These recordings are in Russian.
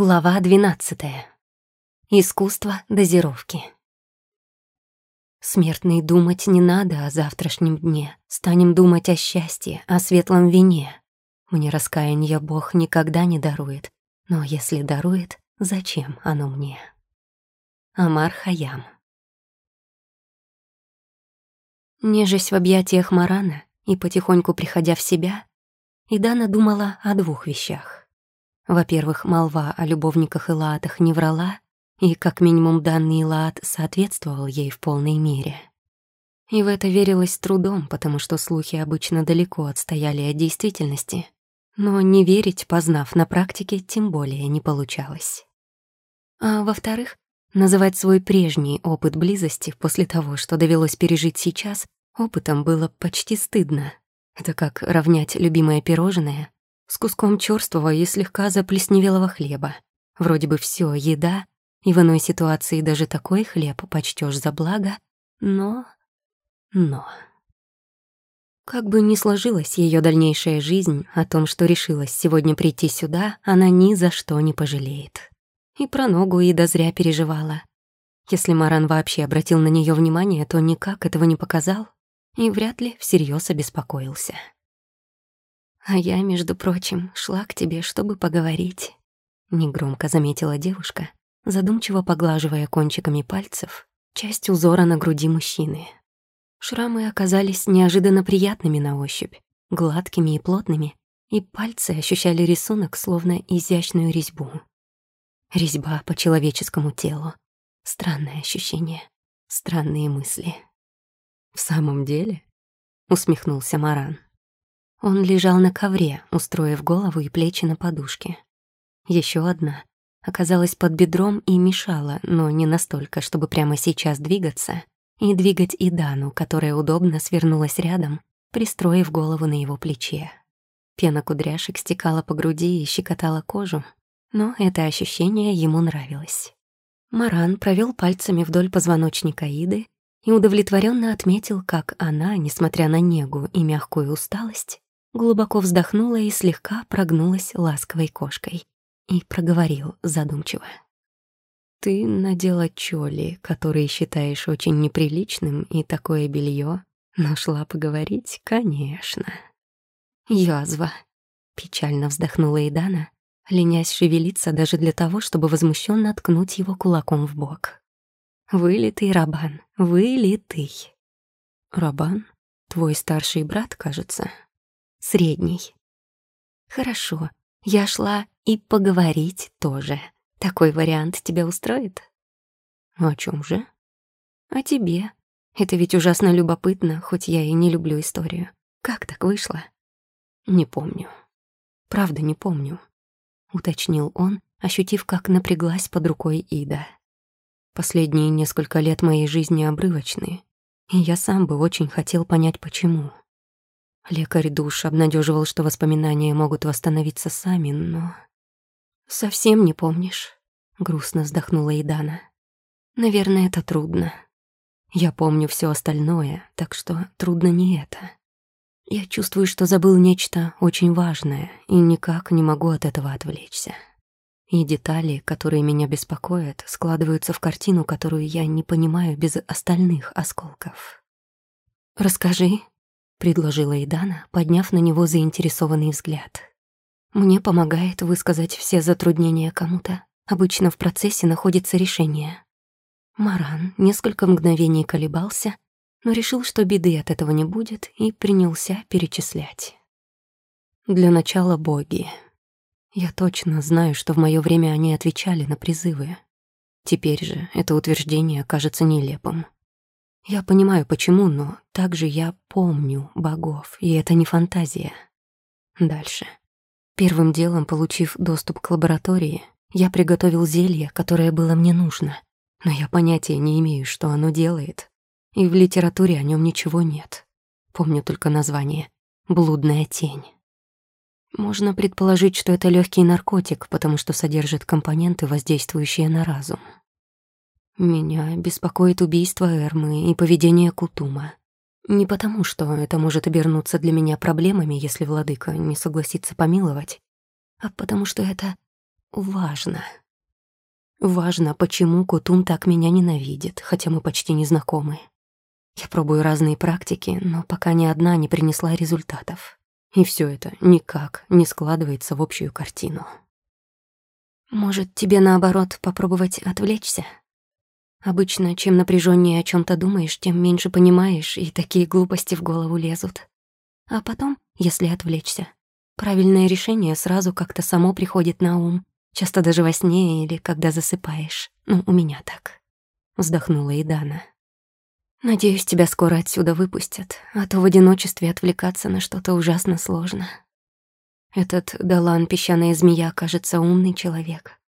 Глава 12. Искусство дозировки. Смертный думать не надо о завтрашнем дне. Станем думать о счастье, о светлом вине. Мне раскаяния Бог никогда не дарует. Но если дарует, зачем оно мне? Амар Хаям. Нежесть в объятиях Марана и потихоньку приходя в себя, Идана думала о двух вещах. Во-первых, молва о любовниках и лаатах не врала, и, как минимум, данный лаат соответствовал ей в полной мере. И в это верилось с трудом, потому что слухи обычно далеко отстояли от действительности. Но не верить, познав на практике, тем более не получалось. А во-вторых, называть свой прежний опыт близости после того, что довелось пережить сейчас, опытом было почти стыдно. Это как равнять любимое пирожное с куском чёрствого и слегка заплесневелого хлеба. Вроде бы всё еда, и в иной ситуации даже такой хлеб почтёшь за благо, но... но... Как бы ни сложилась её дальнейшая жизнь, о том, что решилась сегодня прийти сюда, она ни за что не пожалеет. И про ногу Ида зря переживала. Если Маран вообще обратил на неё внимание, то никак этого не показал и вряд ли всерьёз обеспокоился. А я, между прочим, шла к тебе, чтобы поговорить. Негромко заметила девушка, задумчиво поглаживая кончиками пальцев часть узора на груди мужчины. Шрамы оказались неожиданно приятными на ощупь, гладкими и плотными, и пальцы ощущали рисунок, словно изящную резьбу. Резьба по человеческому телу. Странное ощущение, странные мысли. «В самом деле?» — усмехнулся Маран. Он лежал на ковре, устроив голову и плечи на подушке. Еще одна оказалась под бедром и мешала, но не настолько, чтобы прямо сейчас двигаться, и двигать Идану, которая удобно свернулась рядом, пристроив голову на его плече. Пена кудряшек стекала по груди и щекотала кожу, но это ощущение ему нравилось. Маран провел пальцами вдоль позвоночника Иды и удовлетворенно отметил, как она, несмотря на негу и мягкую усталость, глубоко вздохнула и слегка прогнулась ласковой кошкой. И проговорил задумчиво. «Ты надела чоли, которые считаешь очень неприличным, и такое белье, но шла поговорить, конечно». «Язва», — печально вздохнула Идана, ленясь шевелиться даже для того, чтобы возмущенно ткнуть его кулаком в бок. «Вылитый Рабан, вылитый». «Рабан? Твой старший брат, кажется?» Средний. Хорошо, я шла и поговорить тоже. Такой вариант тебя устроит? О чем же? О тебе. Это ведь ужасно любопытно, хоть я и не люблю историю. Как так вышло? Не помню. Правда, не помню. Уточнил он, ощутив, как напряглась под рукой Ида. Последние несколько лет моей жизни обрывочные, и я сам бы очень хотел понять, почему. Лекарь душ обнадеживал, что воспоминания могут восстановиться сами, но... «Совсем не помнишь?» — грустно вздохнула Идана. «Наверное, это трудно. Я помню все остальное, так что трудно не это. Я чувствую, что забыл нечто очень важное и никак не могу от этого отвлечься. И детали, которые меня беспокоят, складываются в картину, которую я не понимаю без остальных осколков. «Расскажи», — предложила Идана, подняв на него заинтересованный взгляд. «Мне помогает высказать все затруднения кому-то. Обычно в процессе находится решение». Маран несколько мгновений колебался, но решил, что беды от этого не будет, и принялся перечислять. Для начала боги. Я точно знаю, что в моё время они отвечали на призывы. Теперь же это утверждение кажется нелепым. Я понимаю, почему, но также я помню богов, и это не фантазия. Дальше. Первым делом, получив доступ к лаборатории, я приготовил зелье, которое было мне нужно, но я понятия не имею, что оно делает, и в литературе о нем ничего нет. Помню только название «Блудная тень». Можно предположить, что это легкий наркотик, потому что содержит компоненты, воздействующие на разум. Меня беспокоит убийство Эрмы и поведение Кутума. Не потому, что это может обернуться для меня проблемами, если владыка не согласится помиловать, а потому что это важно. Важно, почему Кутум так меня ненавидит, хотя мы почти не знакомы. Я пробую разные практики, но пока ни одна не принесла результатов. И все это никак не складывается в общую картину. Может, тебе наоборот попробовать отвлечься? Обычно, чем напряженнее о чем то думаешь, тем меньше понимаешь, и такие глупости в голову лезут. А потом, если отвлечься, правильное решение сразу как-то само приходит на ум, часто даже во сне или когда засыпаешь. Ну, у меня так. Вздохнула Идана. Надеюсь, тебя скоро отсюда выпустят, а то в одиночестве отвлекаться на что-то ужасно сложно. Этот Далан, песчаная змея, кажется, умный человек.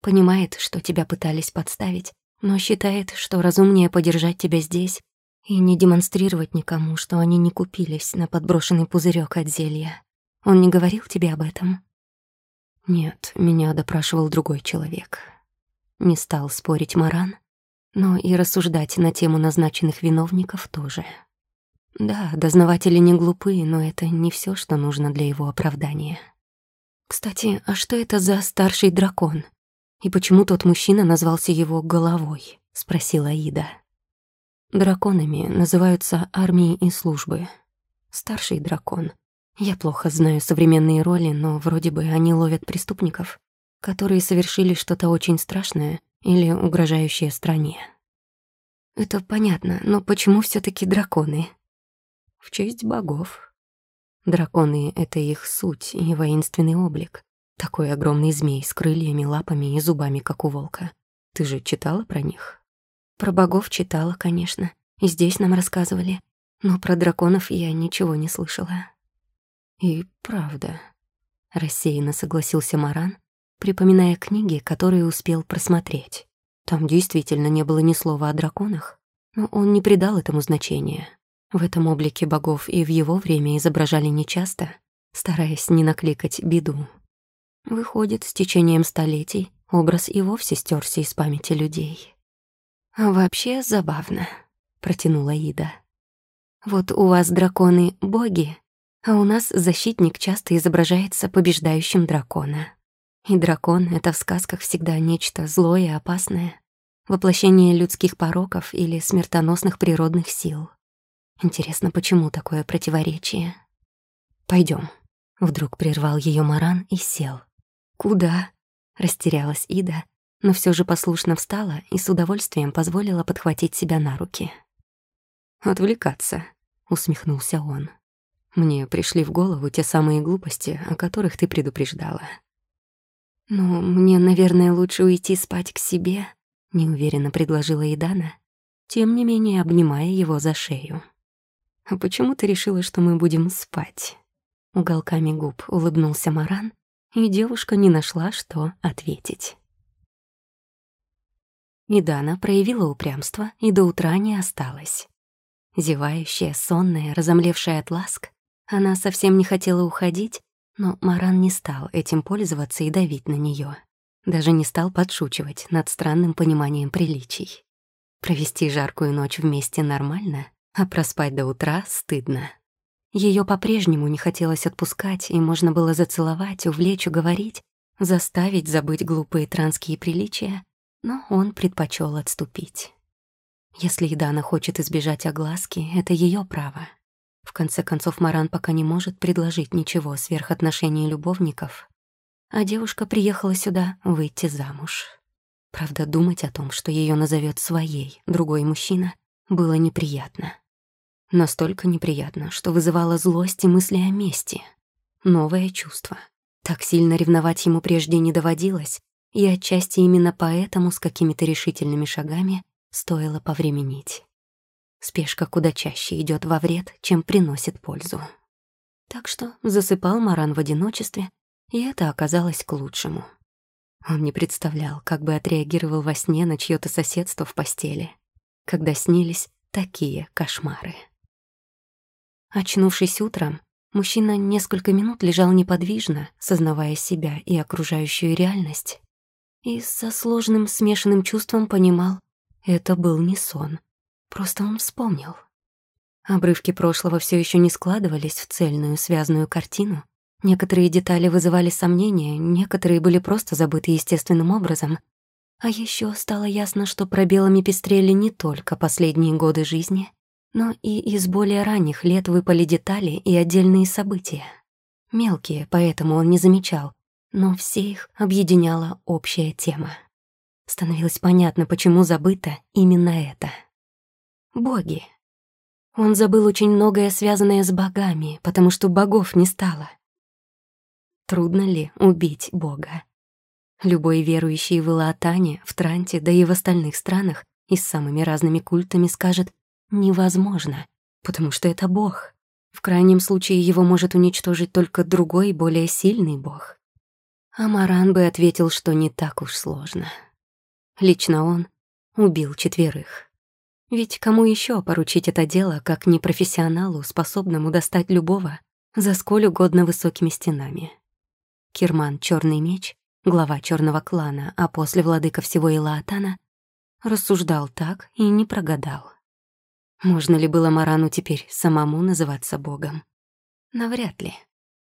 Понимает, что тебя пытались подставить, но считает, что разумнее подержать тебя здесь и не демонстрировать никому, что они не купились на подброшенный пузырек от зелья. Он не говорил тебе об этом? Нет, меня допрашивал другой человек. Не стал спорить Маран, но и рассуждать на тему назначенных виновников тоже. Да, дознаватели не глупые, но это не все, что нужно для его оправдания. Кстати, а что это за старший дракон? И почему тот мужчина назвался его головой? спросила Ида. Драконами называются армии и службы. Старший дракон. Я плохо знаю современные роли, но вроде бы они ловят преступников, которые совершили что-то очень страшное или угрожающее стране. Это понятно, но почему все таки драконы? В честь богов. Драконы — это их суть и воинственный облик. Такой огромный змей с крыльями, лапами и зубами, как у волка. Ты же читала про них? Про богов читала, конечно. И здесь нам рассказывали. Но про драконов я ничего не слышала. И правда. Рассеянно согласился Маран, припоминая книги, которые успел просмотреть. Там действительно не было ни слова о драконах, но он не придал этому значения. В этом облике богов и в его время изображали нечасто, стараясь не накликать беду. Выходит, с течением столетий образ и вовсе стерся из памяти людей. «А вообще забавно», — протянула Ида. «Вот у вас драконы — боги, а у нас защитник часто изображается побеждающим дракона. И дракон — это в сказках всегда нечто злое и опасное, воплощение людских пороков или смертоносных природных сил. Интересно, почему такое противоречие? Пойдем. Вдруг прервал ее Маран и сел. «Куда?» — растерялась Ида, но все же послушно встала и с удовольствием позволила подхватить себя на руки. «Отвлекаться», — усмехнулся он. «Мне пришли в голову те самые глупости, о которых ты предупреждала. «Ну, мне, наверное, лучше уйти спать к себе», — неуверенно предложила Идана, тем не менее обнимая его за шею. «А почему ты решила, что мы будем спать?» Уголками губ улыбнулся Маран, и девушка не нашла, что ответить. Идана проявила упрямство и до утра не осталась. Зевающая, сонная, разомлевшая от ласк, она совсем не хотела уходить, но Маран не стал этим пользоваться и давить на нее. Даже не стал подшучивать над странным пониманием приличий. Провести жаркую ночь вместе нормально, а проспать до утра стыдно. Ее по-прежнему не хотелось отпускать, и можно было зацеловать, увлечь, уговорить, заставить забыть глупые транские приличия, но он предпочел отступить. Если Идана хочет избежать огласки, это ее право. В конце концов, Маран пока не может предложить ничего сверх отношений любовников, а девушка приехала сюда выйти замуж. Правда, думать о том, что ее назовет своей другой мужчина, было неприятно. Настолько неприятно, что вызывало злость и мысли о мести. Новое чувство. Так сильно ревновать ему прежде не доводилось, и отчасти именно поэтому с какими-то решительными шагами стоило повременить. Спешка куда чаще идет во вред, чем приносит пользу. Так что засыпал Маран в одиночестве, и это оказалось к лучшему. Он не представлял, как бы отреагировал во сне на чьё-то соседство в постели, когда снились такие кошмары. Очнувшись утром, мужчина несколько минут лежал неподвижно, сознавая себя и окружающую реальность, и со сложным смешанным чувством понимал, это был не сон — Просто он вспомнил. Обрывки прошлого все еще не складывались в цельную, связанную картину, Некоторые детали вызывали сомнения, некоторые были просто забыты естественным образом. А еще стало ясно, что пробелами пестрели не только последние годы жизни, но и из более ранних лет выпали детали и отдельные события. Мелкие, поэтому он не замечал, но все их объединяла общая тема. Становилось понятно, почему забыто именно это. Боги. Он забыл очень многое, связанное с богами, потому что богов не стало. Трудно ли убить бога? Любой верующий в Илаатане, в Транте, да и в остальных странах и с самыми разными культами скажет «невозможно», потому что это бог. В крайнем случае его может уничтожить только другой, более сильный бог. Амаран бы ответил, что не так уж сложно. Лично он убил четверых. Ведь кому еще поручить это дело, как непрофессионалу, способному достать любого за сколь угодно высокими стенами? Кирман Черный меч, глава черного клана, а после владыка всего Илаатана, рассуждал так и не прогадал. Можно ли было Марану теперь самому называться богом? Навряд ли.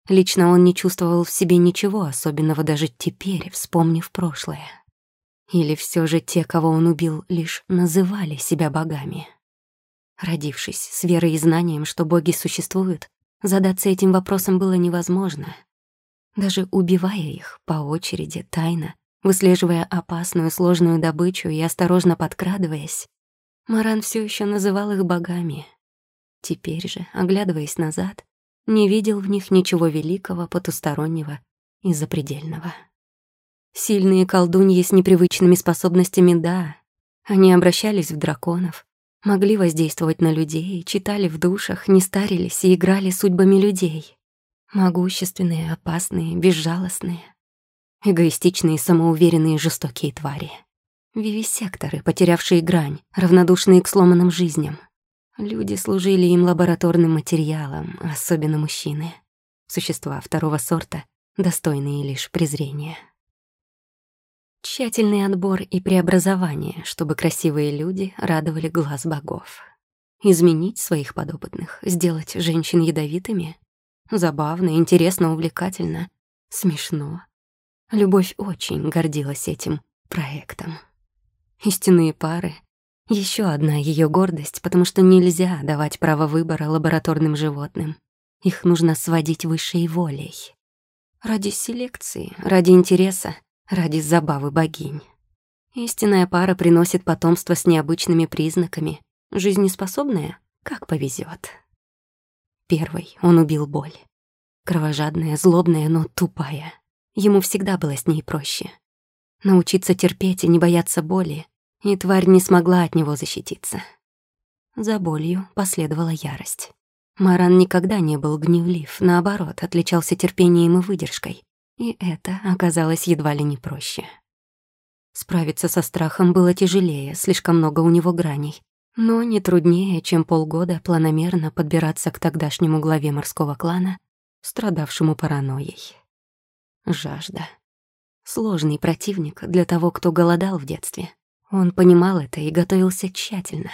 Лично он не чувствовал в себе ничего особенного даже теперь, вспомнив прошлое. Или все же те, кого он убил, лишь называли себя богами? Родившись с верой и знанием, что боги существуют, задаться этим вопросом было невозможно. Даже убивая их по очереди, тайно, выслеживая опасную сложную добычу и осторожно подкрадываясь, Маран все еще называл их богами. Теперь же, оглядываясь назад, не видел в них ничего великого, потустороннего и запредельного. Сильные колдуньи с непривычными способностями, да. Они обращались в драконов, могли воздействовать на людей, читали в душах, не старились и играли судьбами людей. Могущественные, опасные, безжалостные. Эгоистичные, самоуверенные, жестокие твари. Вивисекторы, потерявшие грань, равнодушные к сломанным жизням. Люди служили им лабораторным материалом, особенно мужчины. Существа второго сорта, достойные лишь презрения. Тщательный отбор и преобразование, чтобы красивые люди радовали глаз богов. Изменить своих подопытных, сделать женщин ядовитыми? Забавно, интересно, увлекательно, смешно. Любовь очень гордилась этим проектом. Истинные пары еще одна ее гордость, потому что нельзя давать право выбора лабораторным животным. Их нужно сводить высшей волей. Ради селекции, ради интереса, ради забавы богинь. Истинная пара приносит потомство с необычными признаками. Жизнеспособная, как повезет. Первый он убил боль. Кровожадная, злобная, но тупая. Ему всегда было с ней проще. Научиться терпеть и не бояться боли и тварь не смогла от него защититься. За болью последовала ярость. Маран никогда не был гневлив, наоборот, отличался терпением и выдержкой, и это оказалось едва ли не проще. Справиться со страхом было тяжелее, слишком много у него граней, но не труднее, чем полгода планомерно подбираться к тогдашнему главе морского клана, страдавшему паранойей. Жажда. Сложный противник для того, кто голодал в детстве. Он понимал это и готовился тщательно.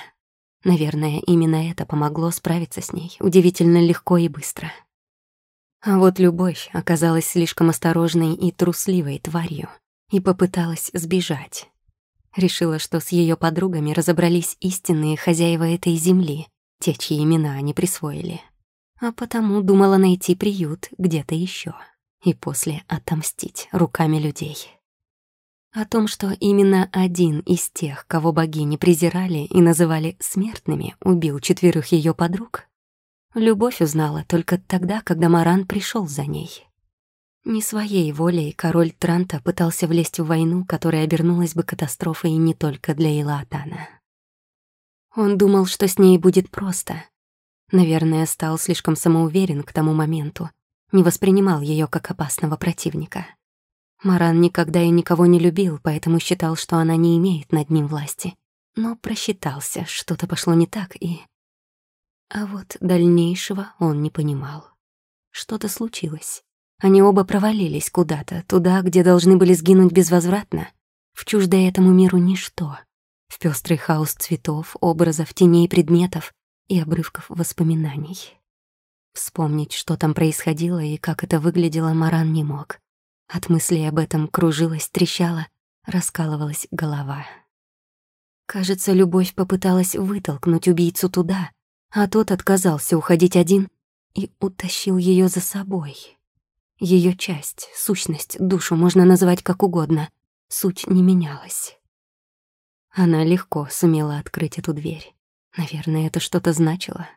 Наверное, именно это помогло справиться с ней удивительно легко и быстро. А вот любовь оказалась слишком осторожной и трусливой тварью и попыталась сбежать. Решила, что с ее подругами разобрались истинные хозяева этой земли, те, чьи имена они присвоили. А потому думала найти приют где-то еще и после отомстить руками людей. О том, что именно один из тех, кого богини презирали и называли смертными, убил четверых ее подруг, Любовь узнала только тогда, когда Маран пришел за ней. Не своей волей король Транта пытался влезть в войну, которая обернулась бы катастрофой не только для Илаатана. Он думал, что с ней будет просто. Наверное, стал слишком самоуверен к тому моменту, не воспринимал ее как опасного противника. Маран никогда и никого не любил, поэтому считал, что она не имеет над ним власти. Но просчитался, что-то пошло не так, и... А вот дальнейшего он не понимал. Что-то случилось. Они оба провалились куда-то, туда, где должны были сгинуть безвозвратно, в чуждое этому миру ничто, в пестрый хаос цветов, образов, теней, предметов и обрывков воспоминаний. Вспомнить, что там происходило и как это выглядело, Маран не мог. От мыслей об этом кружилась, трещала, раскалывалась голова. Кажется, любовь попыталась вытолкнуть убийцу туда, а тот отказался уходить один и утащил ее за собой. Ее часть, сущность, душу можно назвать как угодно, суть не менялась. Она легко сумела открыть эту дверь. Наверное, это что-то значило.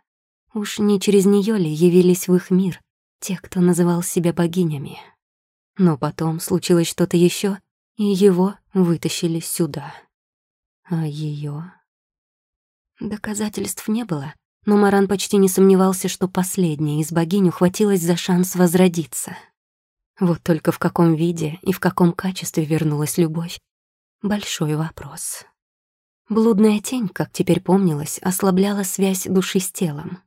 Уж не через нее ли явились в их мир те, кто называл себя богинями. Но потом случилось что-то еще, и его вытащили сюда. А ее Доказательств не было, но Маран почти не сомневался, что последняя из богинь ухватилась за шанс возродиться. Вот только в каком виде и в каком качестве вернулась любовь — большой вопрос. Блудная тень, как теперь помнилось, ослабляла связь души с телом.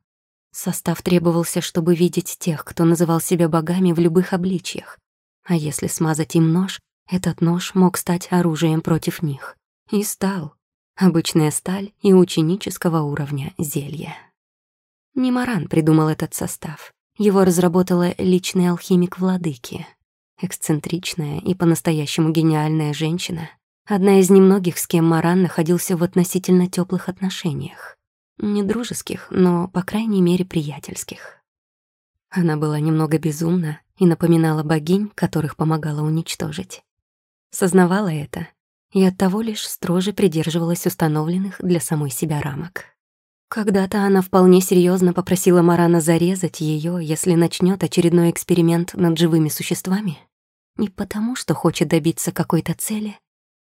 Состав требовался, чтобы видеть тех, кто называл себя богами в любых обличьях. А если смазать им нож, этот нож мог стать оружием против них. И стал. Обычная сталь и ученического уровня зелья. Не Маран придумал этот состав. Его разработала личный алхимик владыки. Эксцентричная и по-настоящему гениальная женщина. Одна из немногих, с кем Маран находился в относительно теплых отношениях. Не дружеских, но, по крайней мере, приятельских. Она была немного безумна и напоминала богинь, которых помогала уничтожить. Сознавала это и оттого лишь строже придерживалась установленных для самой себя рамок. Когда-то она вполне серьезно попросила Марана зарезать ее, если начнет очередной эксперимент над живыми существами. Не потому, что хочет добиться какой-то цели,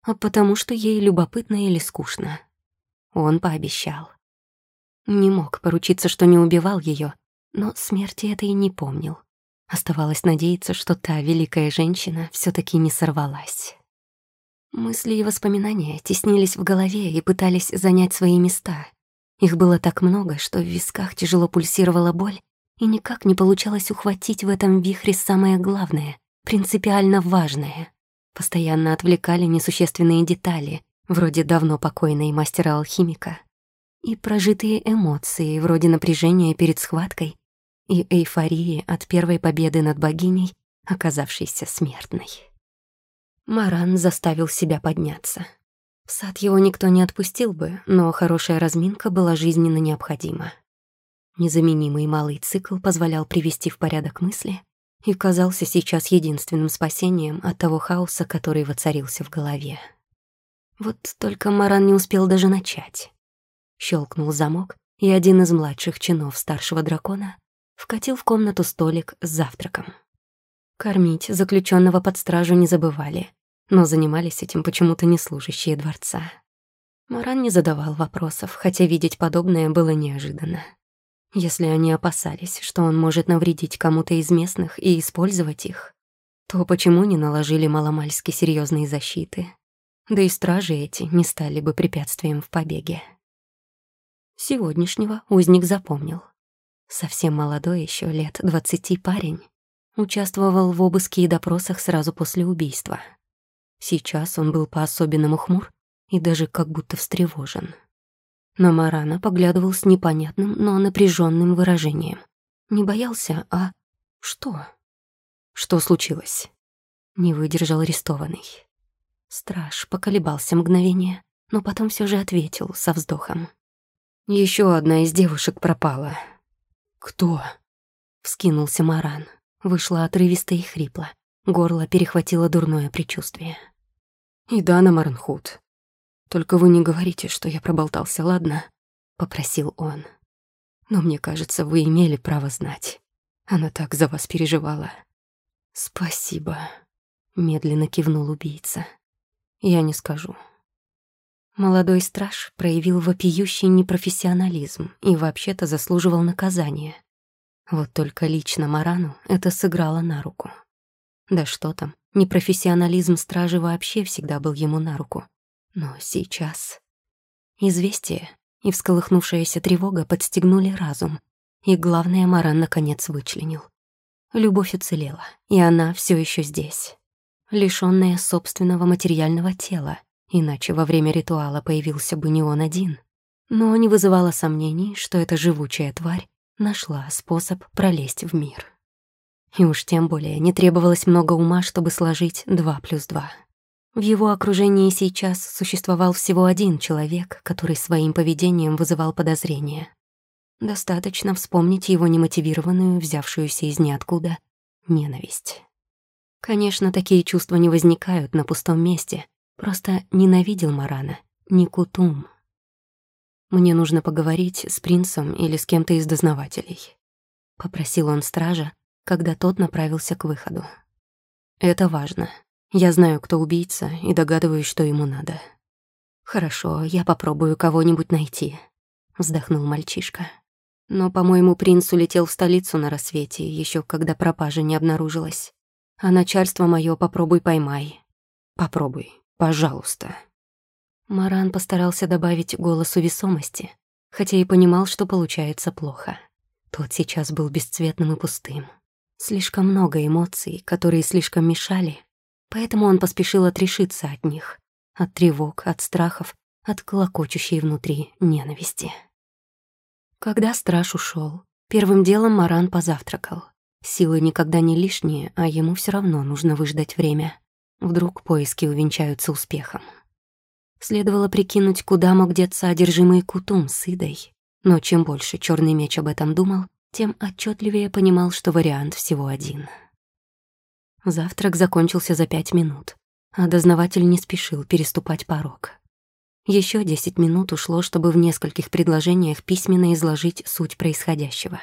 а потому, что ей любопытно или скучно. Он пообещал. Не мог поручиться, что не убивал ее, но смерти этой не помнил. Оставалось надеяться, что та великая женщина все таки не сорвалась. Мысли и воспоминания теснились в голове и пытались занять свои места. Их было так много, что в висках тяжело пульсировала боль, и никак не получалось ухватить в этом вихре самое главное, принципиально важное. Постоянно отвлекали несущественные детали, вроде давно покойной мастера-алхимика, и прожитые эмоции, вроде напряжения перед схваткой и эйфории от первой победы над богиней, оказавшейся смертной. Маран заставил себя подняться. В сад его никто не отпустил бы, но хорошая разминка была жизненно необходима. Незаменимый малый цикл позволял привести в порядок мысли и казался сейчас единственным спасением от того хаоса, который воцарился в голове. Вот только Маран не успел даже начать. Щелкнул замок, и один из младших чинов старшего дракона вкатил в комнату столик с завтраком. Кормить заключенного под стражу не забывали, но занимались этим почему-то не служащие дворца. Маран не задавал вопросов, хотя видеть подобное было неожиданно. Если они опасались, что он может навредить кому-то из местных и использовать их, то почему не наложили маломальски серьезные защиты? Да и стражи эти не стали бы препятствием в побеге. Сегодняшнего узник запомнил. Совсем молодой еще лет двадцати парень. Участвовал в обыске и допросах сразу после убийства. Сейчас он был по-особенному хмур и даже как будто встревожен. На Марана поглядывал с непонятным, но напряженным выражением. Не боялся, а... Что? Что случилось? Не выдержал арестованный. Страж поколебался мгновение, но потом все же ответил со вздохом. Еще одна из девушек пропала. Кто? Вскинулся Маран. Вышла отрывисто и хрипло. Горло перехватило дурное предчувствие. И Дана Марнхут. Только вы не говорите, что я проболтался, ладно? Попросил он. Но мне кажется, вы имели право знать. Она так за вас переживала. Спасибо. Медленно кивнул убийца. Я не скажу. Молодой страж проявил вопиющий непрофессионализм и вообще-то заслуживал наказания. Вот только лично Марану это сыграло на руку. Да что там, непрофессионализм стражи вообще всегда был ему на руку. Но сейчас... Известие и всколыхнувшаяся тревога подстегнули разум, и главное Маран наконец вычленил. Любовь уцелела, и она все еще здесь. Лишённая собственного материального тела, иначе во время ритуала появился бы не он один. Но не вызывало сомнений, что эта живучая тварь нашла способ пролезть в мир. И уж тем более не требовалось много ума, чтобы сложить два плюс два. В его окружении сейчас существовал всего один человек, который своим поведением вызывал подозрения. Достаточно вспомнить его немотивированную, взявшуюся из ниоткуда, ненависть. Конечно, такие чувства не возникают на пустом месте. Просто ненавидел Марана, не Кутум. Мне нужно поговорить с принцем или с кем-то из дознавателей. Попросил он стража, когда тот направился к выходу. Это важно. Я знаю, кто убийца, и догадываюсь, что ему надо. Хорошо, я попробую кого-нибудь найти, вздохнул мальчишка. Но, по-моему, принц улетел в столицу на рассвете, еще когда пропажа не обнаружилась. А начальство мое попробуй поймай. Попробуй, пожалуйста. Маран постарался добавить голосу весомости, хотя и понимал, что получается плохо. Тот сейчас был бесцветным и пустым. Слишком много эмоций, которые слишком мешали, поэтому он поспешил отрешиться от них, от тревог, от страхов, от колокочущей внутри ненависти. Когда страж ушел, первым делом Маран позавтракал. Силы никогда не лишние, а ему все равно нужно выждать время. Вдруг поиски увенчаются успехом. Следовало прикинуть, куда мог деться одержимый Кутум с Идой. Но чем больше черный меч об этом думал, тем отчетливее понимал, что вариант всего один. Завтрак закончился за пять минут, а дознаватель не спешил переступать порог. Еще десять минут ушло, чтобы в нескольких предложениях письменно изложить суть происходящего.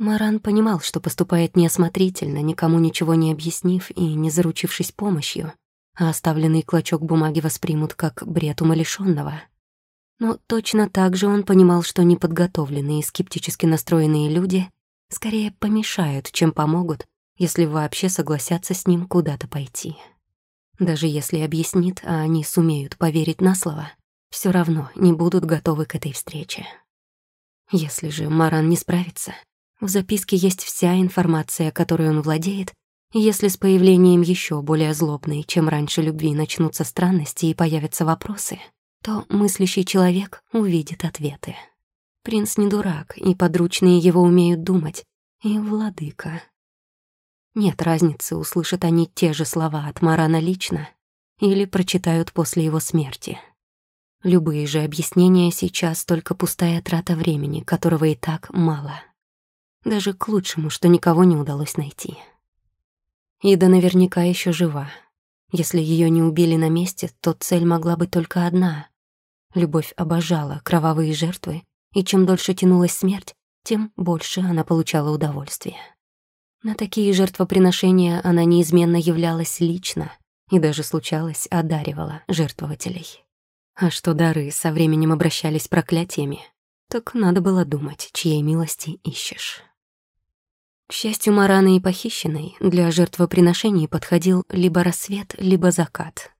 Маран понимал, что поступает неосмотрительно, никому ничего не объяснив и не заручившись помощью, а оставленный клочок бумаги воспримут как бред умалишённого. Но точно так же он понимал, что неподготовленные и скептически настроенные люди скорее помешают, чем помогут, если вообще согласятся с ним куда-то пойти. Даже если объяснит, а они сумеют поверить на слово, все равно не будут готовы к этой встрече. Если же Маран не справится, в записке есть вся информация, которой он владеет, и если с появлением еще более злобной, чем раньше любви, начнутся странности и появятся вопросы, то мыслящий человек увидит ответы. Принц не дурак, и подручные его умеют думать, и владыка нет разницы, услышат они те же слова от Марана лично или прочитают после его смерти. Любые же объяснения сейчас только пустая трата времени, которого и так мало. Даже к лучшему, что никого не удалось найти. Ида наверняка еще жива. Если ее не убили на месте, то цель могла быть только одна. Любовь обожала кровавые жертвы, и чем дольше тянулась смерть, тем больше она получала удовольствия. На такие жертвоприношения она неизменно являлась лично и даже случалось одаривала жертвователей. А что дары со временем обращались проклятиями, так надо было думать, чьей милости ищешь. К счастью, Мараны и похищенной для жертвоприношений подходил либо рассвет, либо закат.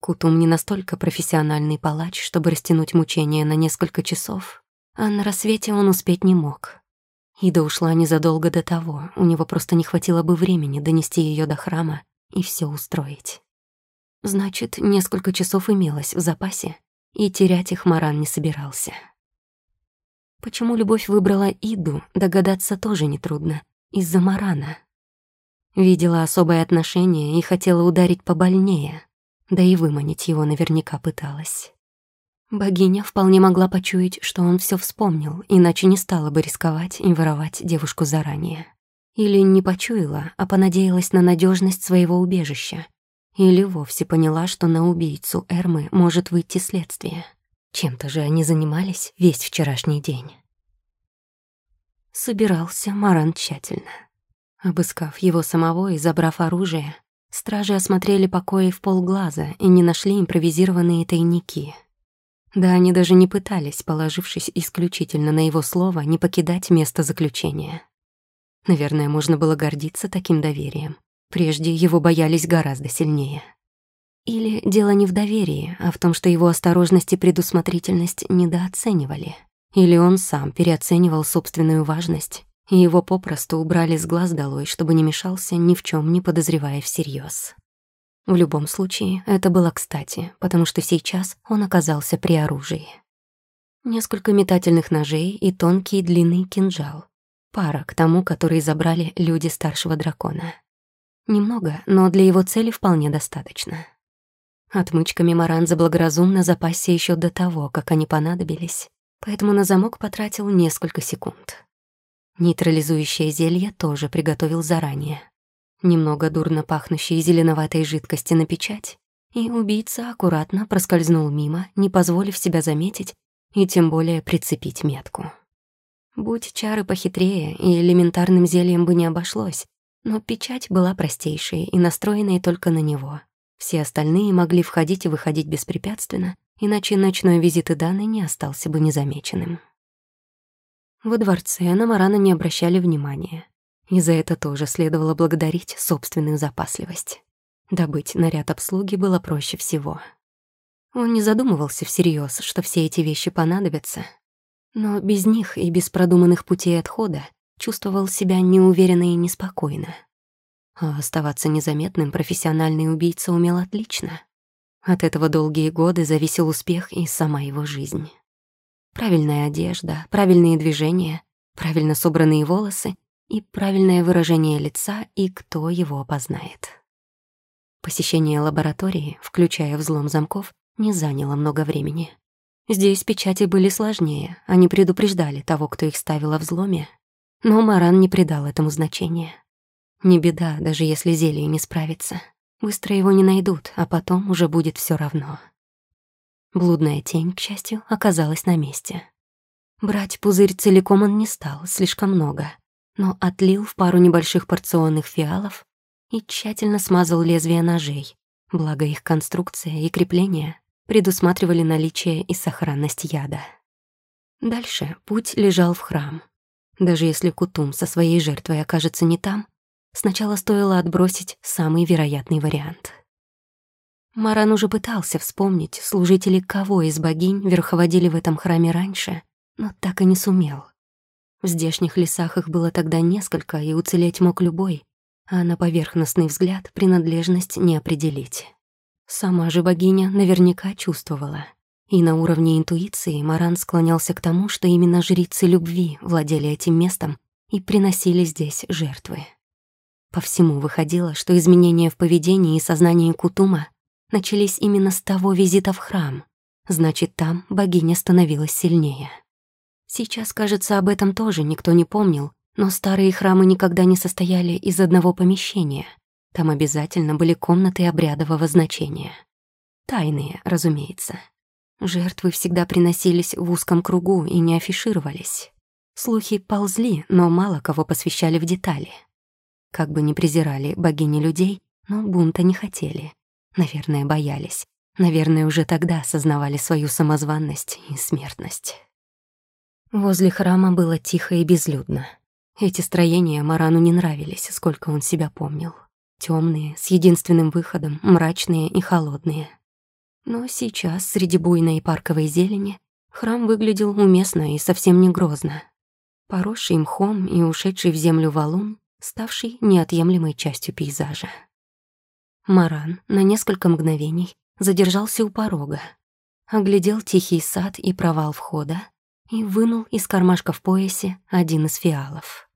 Кутум не настолько профессиональный палач, чтобы растянуть мучения на несколько часов, а на рассвете он успеть не мог. Ида ушла незадолго до того, у него просто не хватило бы времени донести ее до храма и все устроить. Значит, несколько часов имелось в запасе, и терять их Маран не собирался. Почему любовь выбрала Иду, догадаться тоже нетрудно, из-за Марана. Видела особое отношение и хотела ударить побольнее, да и выманить его наверняка пыталась. Богиня вполне могла почуять, что он все вспомнил, иначе не стала бы рисковать и воровать девушку заранее. Или не почуяла, а понадеялась на надежность своего убежища. Или вовсе поняла, что на убийцу Эрмы может выйти следствие. Чем-то же они занимались весь вчерашний день. Собирался Маран тщательно. Обыскав его самого и забрав оружие, стражи осмотрели покои в полглаза и не нашли импровизированные тайники — да они даже не пытались, положившись исключительно на его слово, не покидать место заключения. Наверное, можно было гордиться таким доверием. Прежде его боялись гораздо сильнее. Или дело не в доверии, а в том, что его осторожность и предусмотрительность недооценивали. Или он сам переоценивал собственную важность, и его попросту убрали с глаз долой, чтобы не мешался ни в чем не подозревая всерьез. В любом случае, это было кстати, потому что сейчас он оказался при оружии. несколько метательных ножей и тонкий длинный кинжал. Пара к тому, который забрали люди старшего дракона. Немного, но для его цели вполне достаточно. Отмычками Маран заблагоразумно запасся еще до того, как они понадобились, поэтому на замок потратил несколько секунд. Нейтрализующее зелье тоже приготовил заранее. Немного дурно пахнущей зеленоватой жидкости на печать, и убийца аккуратно проскользнул мимо, не позволив себя заметить и тем более прицепить метку. Будь чары похитрее, и элементарным зельем бы не обошлось, но печать была простейшей и настроенной только на него. Все остальные могли входить и выходить беспрепятственно, иначе ночной визит Иданы не остался бы незамеченным. Во дворце на Марана не обращали внимания, и за это тоже следовало благодарить собственную запасливость. Добыть наряд обслуги было проще всего. Он не задумывался всерьез, что все эти вещи понадобятся, но без них и без продуманных путей отхода чувствовал себя неуверенно и неспокойно. А оставаться незаметным профессиональный убийца умел отлично. От этого долгие годы зависел успех и сама его жизнь. Правильная одежда, правильные движения, правильно собранные волосы и правильное выражение лица, и кто его опознает. Посещение лаборатории, включая взлом замков, не заняло много времени. Здесь печати были сложнее, они предупреждали того, кто их ставил о взломе, но Маран не придал этому значения. Не беда, даже если зелье не справится. Быстро его не найдут, а потом уже будет все равно. Блудная тень, к счастью, оказалась на месте. Брать пузырь целиком он не стал, слишком много, но отлил в пару небольших порционных фиалов и тщательно смазал лезвия ножей, благо их конструкция и крепление предусматривали наличие и сохранность яда. Дальше путь лежал в храм. Даже если Кутум со своей жертвой окажется не там, сначала стоило отбросить самый вероятный вариант. Маран уже пытался вспомнить, служители кого из богинь верховодили в этом храме раньше, но так и не сумел. В здешних лесах их было тогда несколько, и уцелеть мог любой, а на поверхностный взгляд принадлежность не определить. Сама же богиня наверняка чувствовала. И на уровне интуиции Маран склонялся к тому, что именно жрицы любви владели этим местом и приносили здесь жертвы. По всему выходило, что изменения в поведении и сознании Кутума начались именно с того визита в храм. Значит, там богиня становилась сильнее. Сейчас, кажется, об этом тоже никто не помнил, но старые храмы никогда не состояли из одного помещения — там обязательно были комнаты обрядового значения. Тайные, разумеется. Жертвы всегда приносились в узком кругу и не афишировались. Слухи ползли, но мало кого посвящали в детали. Как бы ни презирали богини людей, но бунта не хотели. Наверное, боялись. Наверное, уже тогда осознавали свою самозванность и смертность. Возле храма было тихо и безлюдно. Эти строения Марану не нравились, сколько он себя помнил. Темные, с единственным выходом, мрачные и холодные. Но сейчас, среди буйной парковой зелени, храм выглядел уместно и совсем не грозно. Поросший мхом и ушедший в землю валун, ставший неотъемлемой частью пейзажа. Маран на несколько мгновений задержался у порога, оглядел тихий сад и провал входа и вынул из кармашка в поясе один из фиалов.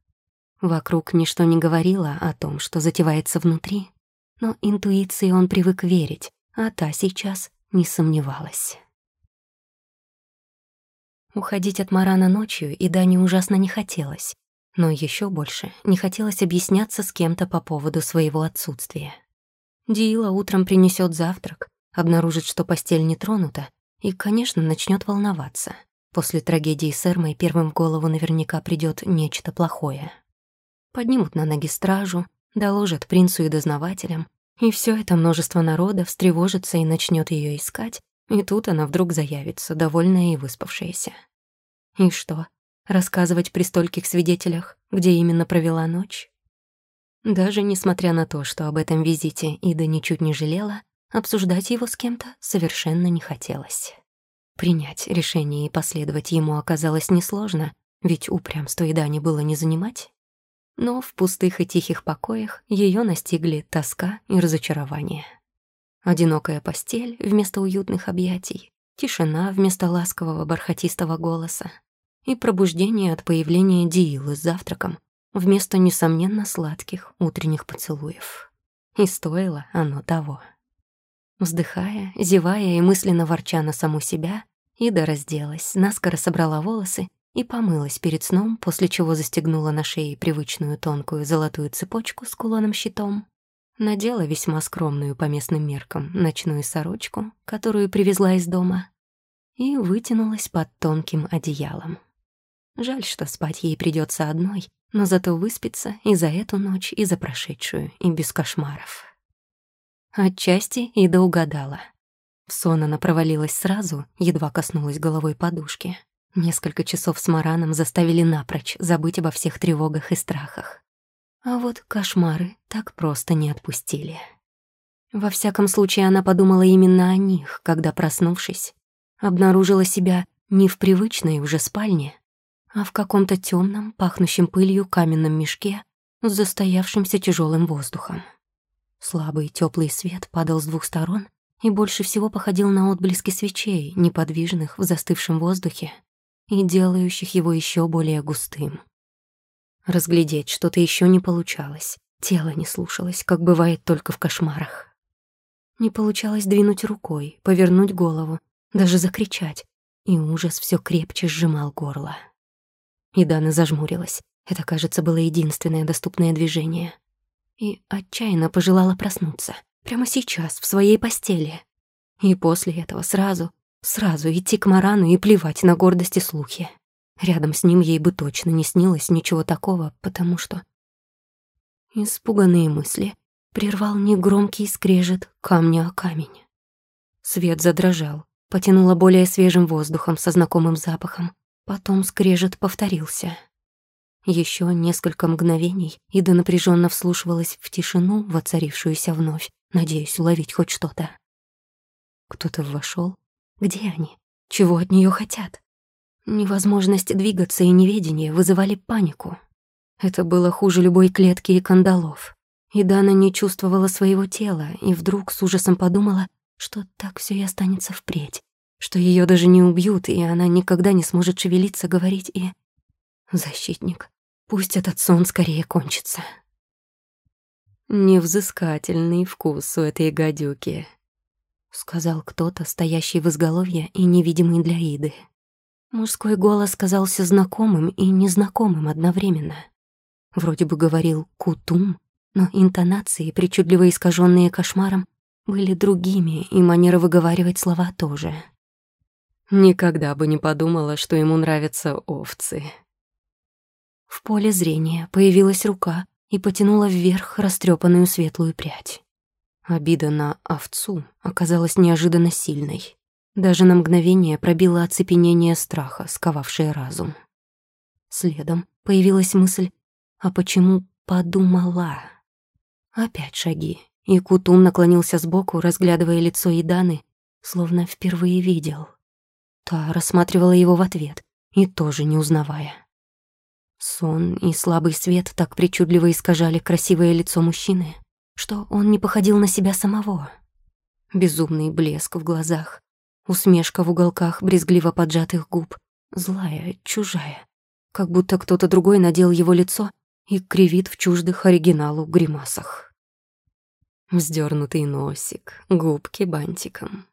Вокруг ничто не говорило о том, что затевается внутри, но интуиции он привык верить, а та сейчас не сомневалась. Уходить от Марана ночью и Дане ужасно не хотелось, но еще больше не хотелось объясняться с кем-то по поводу своего отсутствия. Диила утром принесет завтрак, обнаружит, что постель не тронута, и, конечно, начнет волноваться. После трагедии с Эрмой первым в голову наверняка придет нечто плохое поднимут на ноги стражу, доложат принцу и дознавателям, и все это множество народа встревожится и начнет ее искать, и тут она вдруг заявится, довольная и выспавшаяся. И что, рассказывать при стольких свидетелях, где именно провела ночь? Даже несмотря на то, что об этом визите Ида ничуть не жалела, обсуждать его с кем-то совершенно не хотелось. Принять решение и последовать ему оказалось несложно, ведь упрямство и Дани было не занимать. Но в пустых и тихих покоях ее настигли тоска и разочарование. Одинокая постель вместо уютных объятий, тишина вместо ласкового бархатистого голоса и пробуждение от появления Диилы с завтраком вместо, несомненно, сладких утренних поцелуев. И стоило оно того. Вздыхая, зевая и мысленно ворча на саму себя, Ида разделась, наскоро собрала волосы и помылась перед сном, после чего застегнула на шее привычную тонкую золотую цепочку с кулоном-щитом, надела весьма скромную по местным меркам ночную сорочку, которую привезла из дома, и вытянулась под тонким одеялом. Жаль, что спать ей придется одной, но зато выспится и за эту ночь, и за прошедшую, и без кошмаров. Отчасти Ида угадала. В сон она провалилась сразу, едва коснулась головой подушки. Несколько часов с Мараном заставили напрочь забыть обо всех тревогах и страхах. А вот кошмары так просто не отпустили. Во всяком случае, она подумала именно о них, когда, проснувшись, обнаружила себя не в привычной уже спальне, а в каком-то темном, пахнущем пылью каменном мешке с застоявшимся тяжелым воздухом. Слабый теплый свет падал с двух сторон и больше всего походил на отблески свечей, неподвижных в застывшем воздухе и делающих его еще более густым. Разглядеть что-то еще не получалось, тело не слушалось, как бывает только в кошмарах. Не получалось двинуть рукой, повернуть голову, даже закричать, и ужас все крепче сжимал горло. И Дана зажмурилась. Это, кажется, было единственное доступное движение. И отчаянно пожелала проснуться. Прямо сейчас, в своей постели. И после этого сразу, сразу идти к Марану и плевать на гордость и слухи. Рядом с ним ей бы точно не снилось ничего такого, потому что... Испуганные мысли прервал негромкий скрежет камня о камень. Свет задрожал, потянуло более свежим воздухом со знакомым запахом, Потом скрежет повторился. Еще несколько мгновений Ида напряженно вслушивалась в тишину, воцарившуюся вновь, надеясь уловить хоть что-то. Кто-то вошел. Где они? Чего от нее хотят? Невозможность двигаться и неведение вызывали панику. Это было хуже любой клетки и кандалов. И Дана не чувствовала своего тела, и вдруг с ужасом подумала, что так все и останется впредь что ее даже не убьют, и она никогда не сможет шевелиться, говорить и... Защитник, пусть этот сон скорее кончится. «Невзыскательный вкус у этой гадюки», — сказал кто-то, стоящий в изголовье и невидимый для Иды. Мужской голос казался знакомым и незнакомым одновременно. Вроде бы говорил «кутум», но интонации, причудливо искаженные кошмаром, были другими, и манера выговаривать слова тоже. Никогда бы не подумала, что ему нравятся овцы. В поле зрения появилась рука и потянула вверх растрепанную светлую прядь. Обида на овцу оказалась неожиданно сильной. Даже на мгновение пробило оцепенение страха, сковавшее разум. Следом появилась мысль «А почему подумала?» Опять шаги, и Кутум наклонился сбоку, разглядывая лицо Иданы, словно впервые видел. Та рассматривала его в ответ и тоже не узнавая. Сон и слабый свет так причудливо искажали красивое лицо мужчины, что он не походил на себя самого. Безумный блеск в глазах, усмешка в уголках брезгливо поджатых губ, злая, чужая, как будто кто-то другой надел его лицо и кривит в чуждых оригиналу гримасах. Вздернутый носик, губки бантиком,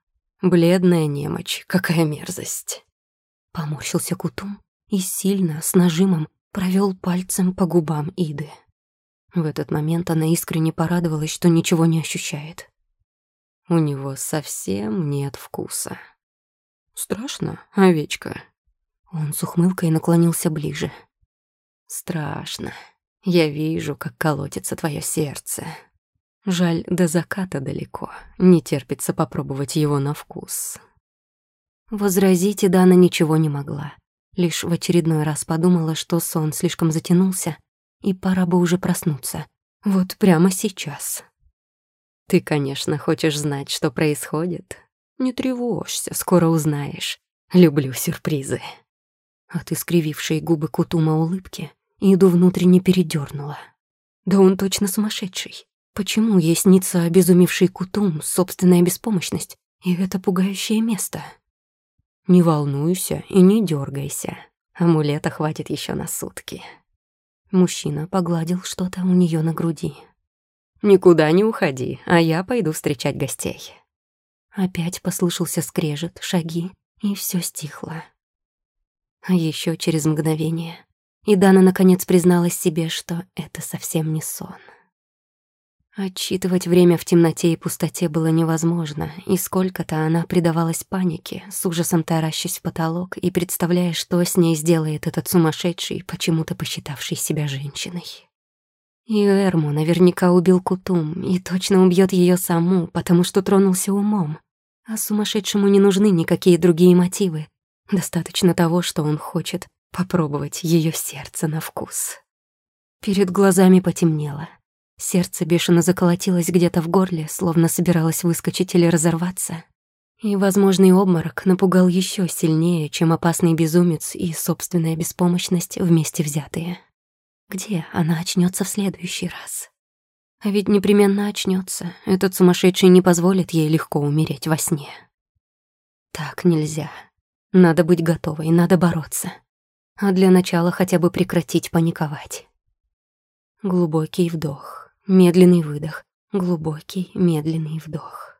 Бледная немочь, какая мерзость. Поморщился Кутум и сильно, с нажимом, провел пальцем по губам Иды. В этот момент она искренне порадовалась, что ничего не ощущает. У него совсем нет вкуса. Страшно, овечка. Он с ухмылкой наклонился ближе. Страшно. Я вижу, как колотится твое сердце. Жаль, до заката далеко, не терпится попробовать его на вкус. Возразить и Дана ничего не могла. Лишь в очередной раз подумала, что сон слишком затянулся, и пора бы уже проснуться. Вот прямо сейчас. Ты, конечно, хочешь знать, что происходит. Не тревожься, скоро узнаешь. Люблю сюрпризы. От искривившей губы Кутума улыбки Иду внутренне передернула. Да он точно сумасшедший. Почему ей снится обезумевший Кутум, собственная беспомощность и это пугающее место? Не волнуйся и не дергайся. Амулета хватит еще на сутки. Мужчина погладил что-то у нее на груди. «Никуда не уходи, а я пойду встречать гостей». Опять послышался скрежет, шаги, и все стихло. А еще через мгновение и Дана наконец призналась себе, что это совсем не сон. Отчитывать время в темноте и пустоте было невозможно, и сколько-то она предавалась панике, с ужасом таращась в потолок и представляя, что с ней сделает этот сумасшедший, почему-то посчитавший себя женщиной. И Эрму наверняка убил Кутум, и точно убьет ее саму, потому что тронулся умом. А сумасшедшему не нужны никакие другие мотивы. Достаточно того, что он хочет попробовать ее сердце на вкус. Перед глазами потемнело. Сердце бешено заколотилось где-то в горле, словно собиралось выскочить или разорваться. И возможный обморок напугал еще сильнее, чем опасный безумец и собственная беспомощность вместе взятые. Где она очнется в следующий раз? А ведь непременно очнется. Этот сумасшедший не позволит ей легко умереть во сне. Так нельзя. Надо быть готовой, надо бороться а для начала хотя бы прекратить паниковать. Глубокий вдох, медленный выдох, глубокий, медленный вдох.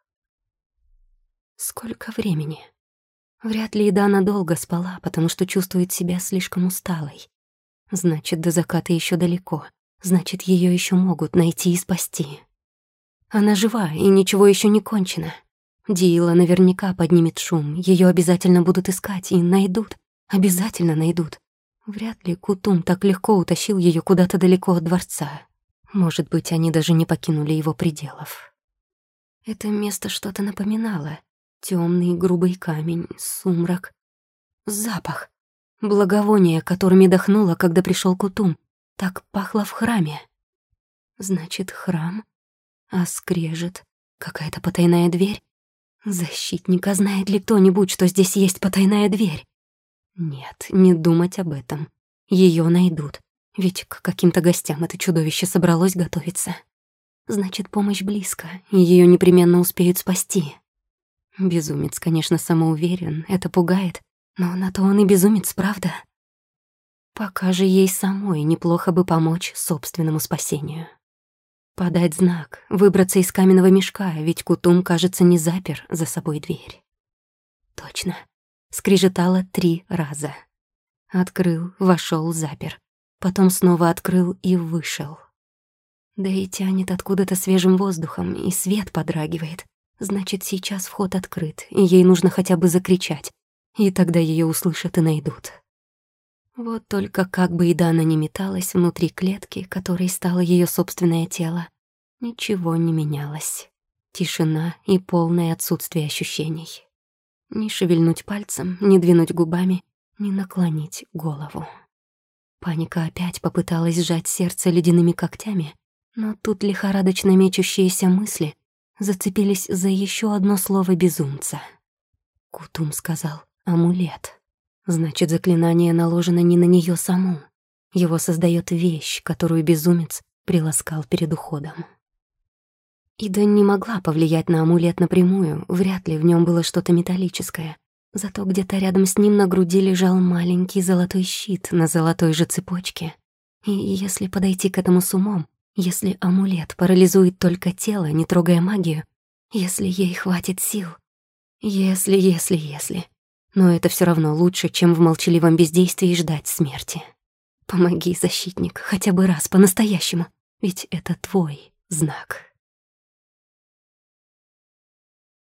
Сколько времени? Вряд ли Дана долго спала, потому что чувствует себя слишком усталой. Значит, до заката еще далеко. Значит, ее еще могут найти и спасти. Она жива, и ничего еще не кончено. Диила наверняка поднимет шум. Ее обязательно будут искать и найдут. Обязательно найдут. Вряд ли Кутум так легко утащил ее куда-то далеко от дворца. Может быть, они даже не покинули его пределов. Это место что-то напоминало. Темный грубый камень, сумрак, запах, благовоние, которыми дохнуло, когда пришел Кутум. Так пахло в храме. Значит, храм, а скрежет, какая-то потайная дверь. Защитника знает ли кто-нибудь, что здесь есть потайная дверь? Нет, не думать об этом. Ее найдут. Ведь к каким-то гостям это чудовище собралось готовиться. Значит, помощь близко, и ее непременно успеют спасти. Безумец, конечно, самоуверен, это пугает, но на то он и безумец, правда? Пока же ей самой неплохо бы помочь собственному спасению. Подать знак, выбраться из каменного мешка, ведь Кутум, кажется, не запер за собой дверь. Точно скрежетало три раза. Открыл, вошел, запер. Потом снова открыл и вышел. Да и тянет откуда-то свежим воздухом, и свет подрагивает. Значит, сейчас вход открыт, и ей нужно хотя бы закричать, и тогда ее услышат и найдут. Вот только как бы и Дана не металась внутри клетки, которой стало ее собственное тело, ничего не менялось. Тишина и полное отсутствие ощущений. Ни шевельнуть пальцем, ни двинуть губами, ни наклонить голову. Паника опять попыталась сжать сердце ледяными когтями, но тут лихорадочно мечущиеся мысли зацепились за еще одно слово безумца. Кутум сказал «амулет». Значит, заклинание наложено не на нее саму. Его создает вещь, которую безумец приласкал перед уходом. Ида не могла повлиять на амулет напрямую, вряд ли в нем было что-то металлическое. Зато где-то рядом с ним на груди лежал маленький золотой щит на золотой же цепочке. И если подойти к этому с умом, если амулет парализует только тело, не трогая магию, если ей хватит сил, если, если, если. Но это все равно лучше, чем в молчаливом бездействии ждать смерти. Помоги, защитник, хотя бы раз по-настоящему, ведь это твой знак.